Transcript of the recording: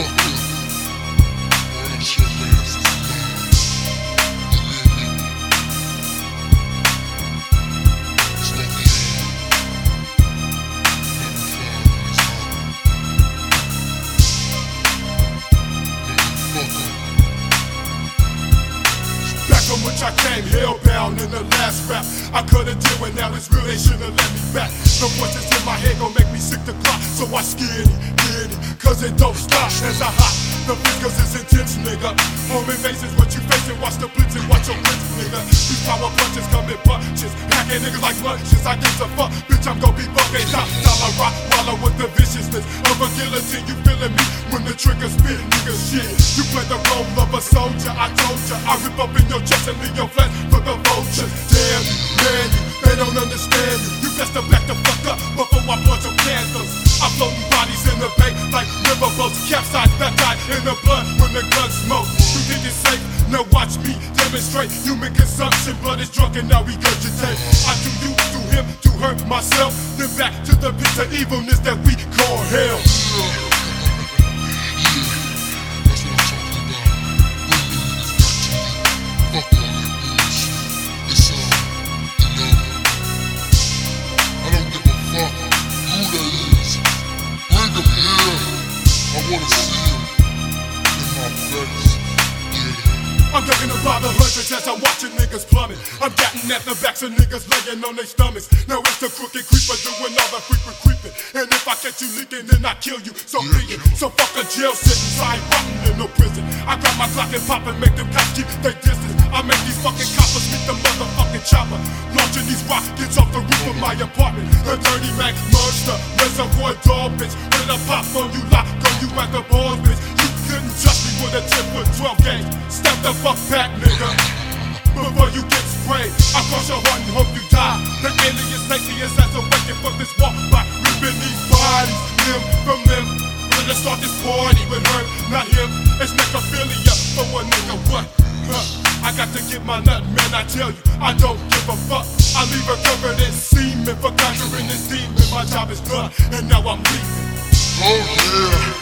Back which I came, hellbound in the last rap. I could've deal with now it's real, they should've let me back. The voices in my head gon' make me sick to cry, so I scared it it, cause it don't stop as I hop. The fingers is intense, nigga. Home invasions, what you facing, watch the blitz and watch your blitz, nigga. These power punches come in bunches, packing niggas like lunches. I get a fuck, bitch, I'm gon' be bucking top. Dollar rock, wallow with the viciousness of a guillotine. You feeling me when the trigger spit, nigga, shit. You play the role of a soldier, I told ya. I rip up in your chest and leave your flesh for the vultures. Bay like riverboats, capsized, baptized in the blood when the guns smoke. You it's safe? Now watch me demonstrate human consumption. Blood is drunk and now we regurgitate. I do you to him to hurt myself, then back to the pit of evilness that we call hell. I'm about the hundreds as I'm watching niggas plummet. I'm getting at the backs of niggas laying on their stomachs. Now it's the crooked creeper doing all the frequent creeping. And if I catch you leaking, then I kill you. So be it. So fuck a jail sentence. I ain't in no prison. I grab my Glock and pop and make them cops keep their distance. I make these fucking coppers meet the motherfucking chopper. Launching these rockets off the roof of my apartment. The dirty Mac monster, reservoir dog bitch. When I pop on you, lock you at the balls, bitch. You couldn't trust me with a 10 foot 12 gauge. Step the fuck back, nigga. Before you get sprayed, I cross your heart and hope you die. The alien safety is as awakened from this walk by ripping these bodies, limb from limb. I start this party with her, not him. It's necrophilia for a nigga. What? Huh. I got to get my nut, man. I tell you, I don't give a fuck. I leave her covered in semen for conjuring this demon. My job is done, and now I'm leaving. Oh yeah,